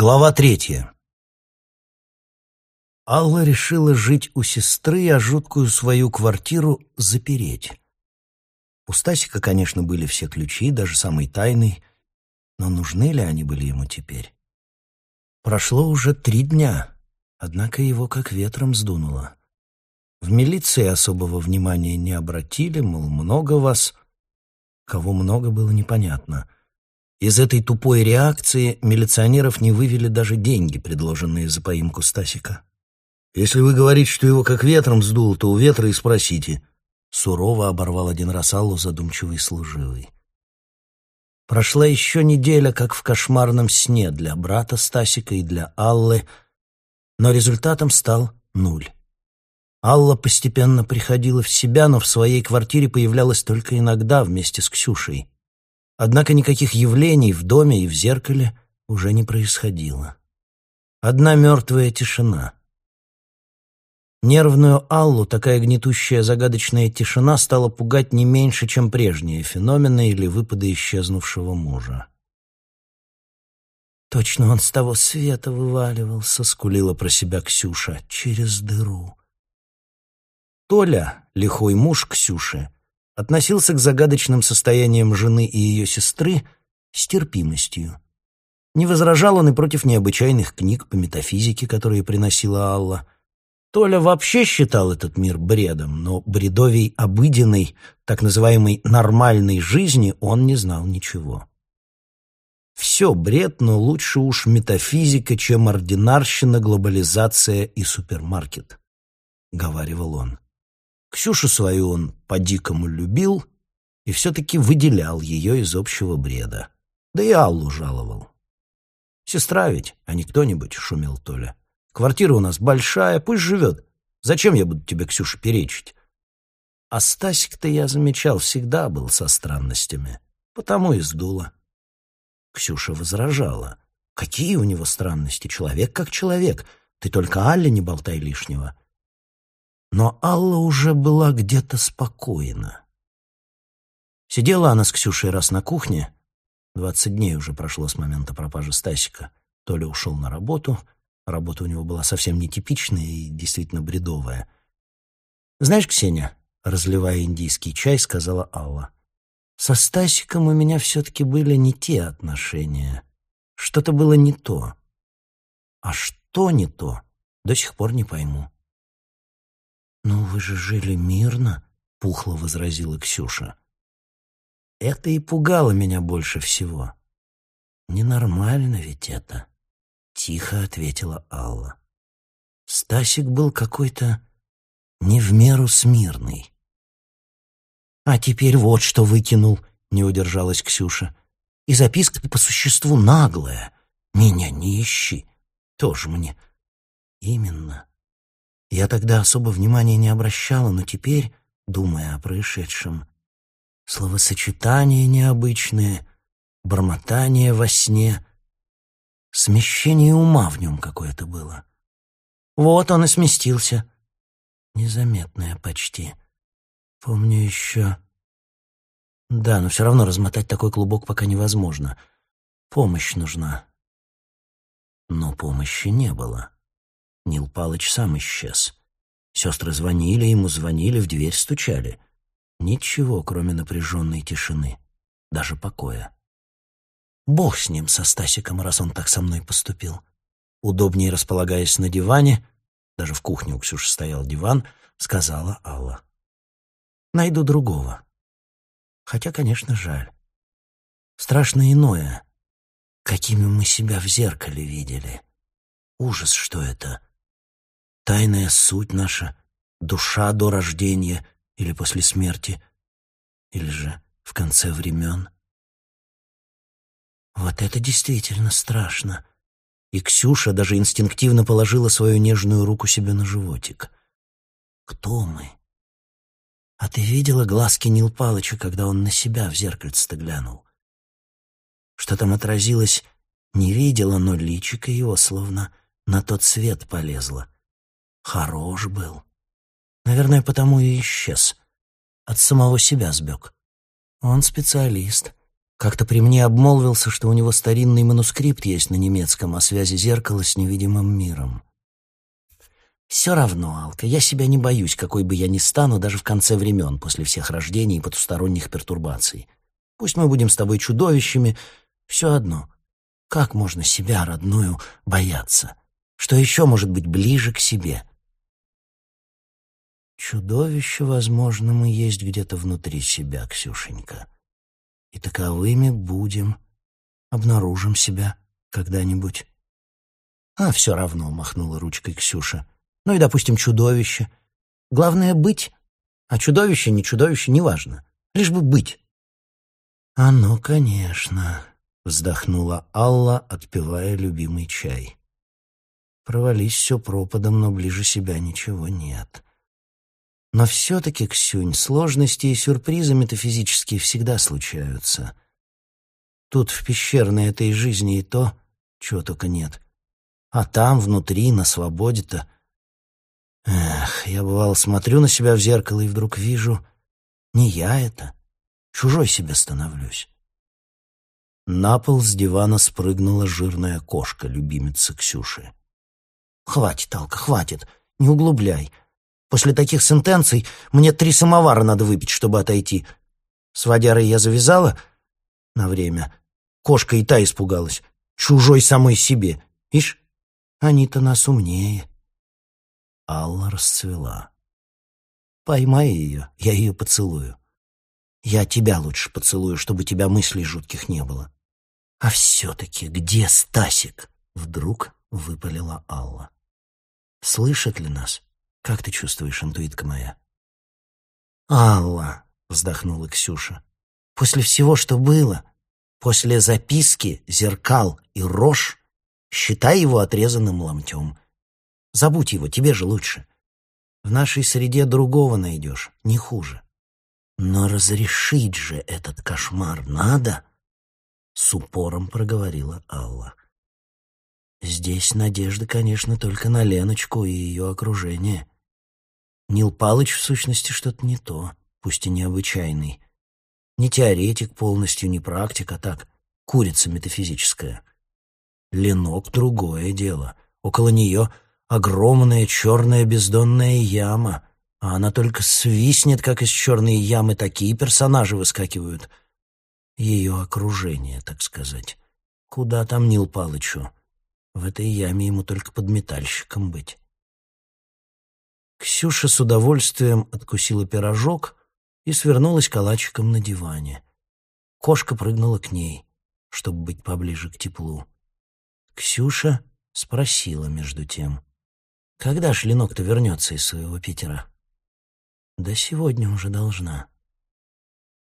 Глава третья. Алла решила жить у сестры, а жуткую свою квартиру запереть. У Стасика, конечно, были все ключи, даже самый тайный, но нужны ли они были ему теперь? Прошло уже три дня, однако его как ветром сдунуло. В милиции особого внимания не обратили, мол, много вас. Кого много было непонятно — из этой тупой реакции милиционеров не вывели даже деньги, предложенные за поимку Стасика. «Если вы говорите, что его как ветром сдуло, то у ветра и спросите». Сурово оборвал один раз Аллу задумчивый служивый. Прошла еще неделя, как в кошмарном сне для брата Стасика и для Аллы, но результатом стал нуль. Алла постепенно приходила в себя, но в своей квартире появлялась только иногда вместе с Ксюшей. Однако никаких явлений в доме и в зеркале уже не происходило. Одна мертвая тишина. Нервную Аллу такая гнетущая загадочная тишина стала пугать не меньше, чем прежние феномены или выпады исчезнувшего мужа. «Точно он с того света вываливался», — скулила про себя Ксюша, — «через дыру». Толя, лихой муж Ксюши, относился к загадочным состояниям жены и ее сестры с терпимостью. Не возражал он и против необычайных книг по метафизике, которые приносила Алла. Толя вообще считал этот мир бредом, но бредовей обыденной, так называемой нормальной жизни он не знал ничего. Все бред, но лучше уж метафизика, чем ординарщина, глобализация и супермаркет, — говаривал он. Ксюшу свою он по-дикому любил и все-таки выделял ее из общего бреда. Да и Аллу жаловал. «Сестра ведь, а не кто-нибудь», — шумел Толя. «Квартира у нас большая, пусть живет. Зачем я буду тебе, Ксюша, перечить?» А Стасик-то, я замечал, всегда был со странностями. Потому и сдуло. Ксюша возражала. «Какие у него странности? Человек как человек. Ты только Алле не болтай лишнего. Но Алла уже была где-то спокойна. Сидела она с Ксюшей раз на кухне. Двадцать дней уже прошло с момента пропажи Стасика. Толя ушел на работу. Работа у него была совсем нетипичная и действительно бредовая. «Знаешь, Ксения», — разливая индийский чай, сказала Алла, «со Стасиком у меня все-таки были не те отношения. Что-то было не то. А что не то, до сих пор не пойму». «Но вы же жили мирно», — пухло возразила Ксюша. «Это и пугало меня больше всего». «Ненормально ведь это», — тихо ответила Алла. Стасик был какой-то не в меру смирный. «А теперь вот что выкинул», — не удержалась Ксюша. «И записка по существу наглая. Меня не ищи. Тоже мне». «Именно. Я тогда особо внимания не обращала, но теперь, думая о происшедшем, словосочетания необычные, бормотание во сне, смещение ума в нем какое-то было. Вот он и сместился. Незаметное почти. Помню еще... Да, но все равно размотать такой клубок пока невозможно. Помощь нужна. Но помощи не было. Нил Палыч сам исчез. Сестры звонили ему, звонили, в дверь стучали. Ничего, кроме напряженной тишины, даже покоя. Бог с ним, со Стасиком, раз он так со мной поступил. Удобнее располагаясь на диване, даже в кухне у Ксюши стоял диван, сказала Алла. Найду другого. Хотя, конечно, жаль. Страшно иное, какими мы себя в зеркале видели. Ужас, что это тайная суть наша, душа до рождения или после смерти, или же в конце времен. Вот это действительно страшно. И Ксюша даже инстинктивно положила свою нежную руку себе на животик. Кто мы? А ты видела глазки Нил Палыча, когда он на себя в зеркальце-то глянул? Что там отразилось, не видела, но личико его словно на тот свет полезло. Хорош был. Наверное, потому и исчез. От самого себя сбег. Он специалист. Как-то при мне обмолвился, что у него старинный манускрипт есть на немецком о связи зеркала с невидимым миром. Все равно, Алка, я себя не боюсь, какой бы я ни стану, даже в конце времен, после всех рождений и потусторонних пертурбаций. Пусть мы будем с тобой чудовищами, все одно. Как можно себя, родную, бояться? Что еще может быть ближе к себе? Чудовище, возможно, мы есть где-то внутри себя, Ксюшенька. И таковыми будем, обнаружим себя когда-нибудь. А все равно, махнула ручкой Ксюша. Ну и, допустим, чудовище. Главное — быть. А чудовище, не чудовище, неважно. Лишь бы быть. «А ну, конечно», — вздохнула Алла, отпивая любимый чай. «Провались все пропадом, но ближе себя ничего нет». Но все-таки, Ксюнь, сложности и сюрпризы метафизические всегда случаются. Тут в пещерной этой жизни и то, чего только нет. А там, внутри, на свободе-то... Эх, я, бывало, смотрю на себя в зеркало и вдруг вижу... Не я это, чужой себе становлюсь. На пол с дивана спрыгнула жирная кошка, любимица Ксюши. «Хватит, Алка, хватит, не углубляй. После таких сентенций мне три самовара надо выпить, чтобы отойти. С водярой я завязала на время. Кошка и та испугалась. Чужой самой себе. Ишь, они-то нас умнее. Алла расцвела. Поймай ее, я ее поцелую. Я тебя лучше поцелую, чтобы тебя мыслей жутких не было. А все-таки где Стасик? Вдруг выпалила Алла. Слышит ли нас? Как ты чувствуешь, интуитка моя?» «Алла», — вздохнула Ксюша, — «после всего, что было, после записки, зеркал и рожь, считай его отрезанным ломтем. Забудь его, тебе же лучше. В нашей среде другого найдешь, не хуже. Но разрешить же этот кошмар надо?» С упором проговорила Алла. Здесь надежда, конечно, только на Леночку и ее окружение. Нил Палыч, в сущности, что-то не то, пусть и необычайный. Не теоретик полностью, не практик, а так, курица метафизическая. Ленок — другое дело. Около нее огромная черная бездонная яма, а она только свистнет, как из черной ямы такие персонажи выскакивают. Ее окружение, так сказать. Куда там Нил Палычу? В этой яме ему только подметальщиком быть. Ксюша с удовольствием откусила пирожок и свернулась калачиком на диване. Кошка прыгнула к ней, чтобы быть поближе к теплу. Ксюша спросила между тем, когда ж Ленок-то вернется из своего Питера? Да сегодня уже должна.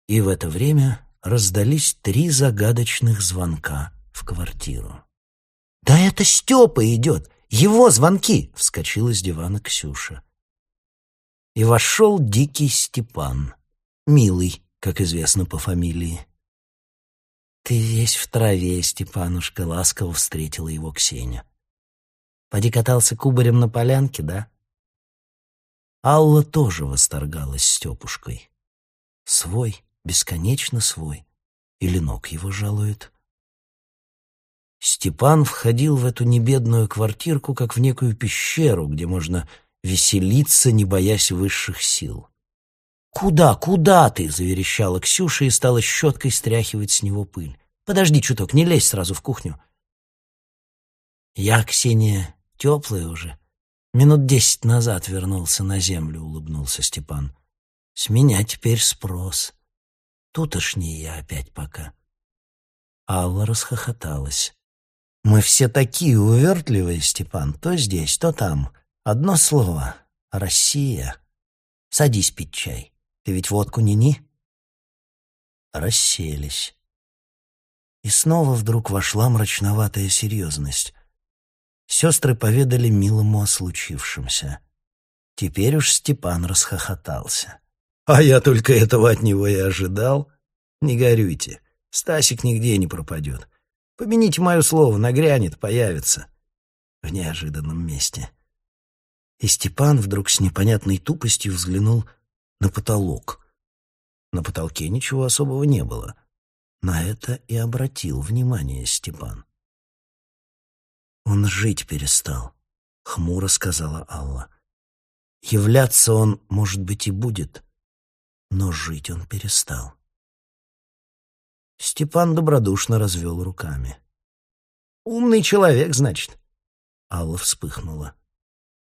И в это время раздались три загадочных звонка в квартиру. «Да это Степа идет! Его звонки!» — вскочила с дивана Ксюша. И вошел дикий Степан, милый, как известно по фамилии. «Ты весь в траве, Степанушка», — ласково встретила его Ксения. «Поди катался кубарем на полянке, да?» Алла тоже восторгалась Степушкой. Свой, бесконечно свой. И ленок его жалует. Степан входил в эту небедную квартирку, как в некую пещеру, где можно веселиться, не боясь высших сил. «Куда, куда ты?» — заверещала Ксюша и стала щеткой стряхивать с него пыль. «Подожди чуток, не лезь сразу в кухню». «Я, Ксения, теплый уже. Минут десять назад вернулся на землю», — улыбнулся Степан. «С меня теперь спрос. Тутошний я опять пока». Алла расхохоталась. Мы все такие увертливые, Степан, то здесь, то там. Одно слово — Россия. Садись пить чай. Ты ведь водку не-ни? Расселись. И снова вдруг вошла мрачноватая серьезность. Сестры поведали милому о случившемся. Теперь уж Степан расхохотался. «А я только этого от него и ожидал. Не горюйте, Стасик нигде не пропадет. Помяните мое слово, нагрянет, появится. В неожиданном месте. И Степан вдруг с непонятной тупостью взглянул на потолок. На потолке ничего особого не было. На это и обратил внимание Степан. «Он жить перестал», — хмуро сказала Алла. «Являться он, может быть, и будет, но жить он перестал». Степан добродушно развел руками. «Умный человек, значит?» Алла вспыхнула.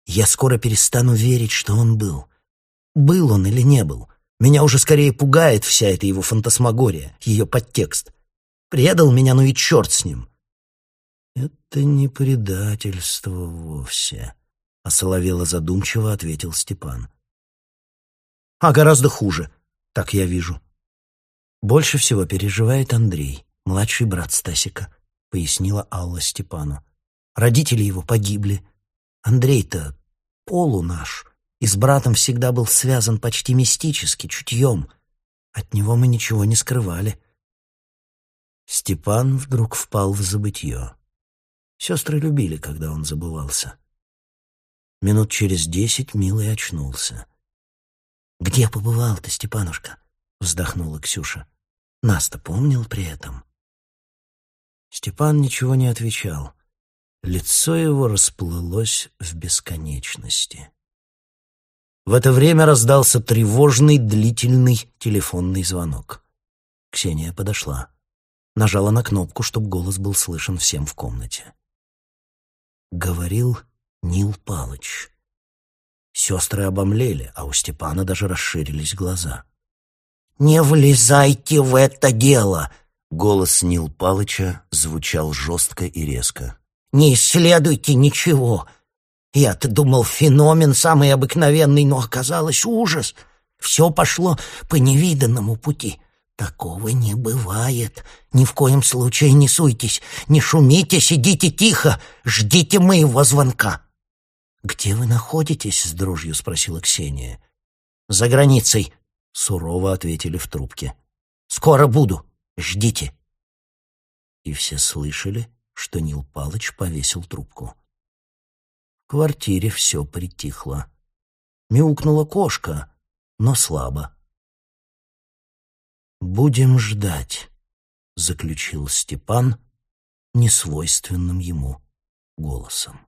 «Я скоро перестану верить, что он был. Был он или не был. Меня уже скорее пугает вся эта его фантасмагория, ее подтекст. Предал меня, ну и черт с ним. Это не предательство вовсе, а соловело задумчиво ответил Степан. А гораздо хуже, так я вижу. Больше всего переживает Андрей, младший брат Стасика, пояснила Алла Степану. Родители его погибли. Андрей-то полу наш, и с братом всегда был связан почти мистически, чутьем. От него мы ничего не скрывали. Степан вдруг впал в забытье. Сестры любили, когда он забывался. Минут через десять Милый очнулся. «Где побывал ты, Степанушка?» — вздохнула Ксюша. «Нас-то помнил при этом?» Степан ничего не отвечал. Лицо его расплылось в бесконечности. В это время раздался тревожный, длительный телефонный звонок. Ксения подошла. Нажала на кнопку, чтобы голос был слышен всем в комнате говорил Нил Палыч. Сестры обомлели, а у Степана даже расширились глаза. «Не влезайте в это дело!» Голос Нил Палыча звучал жестко и резко. «Не исследуйте ничего! Я-то думал, феномен самый обыкновенный, но оказалось ужас. Все пошло по невиданному пути. Такого не бывает. Ни в коем случае не суйтесь, не шумите, сидите тихо, ждите моего звонка. Где вы находитесь? с дрожью спросила Ксения. За границей, сурово ответили в трубке. Скоро буду. Ждите. И все слышали, что Нил Палыч повесил трубку. В квартире все притихло. Мяукнула кошка, но слабо. «Будем ждать», — заключил Степан несвойственным ему голосом.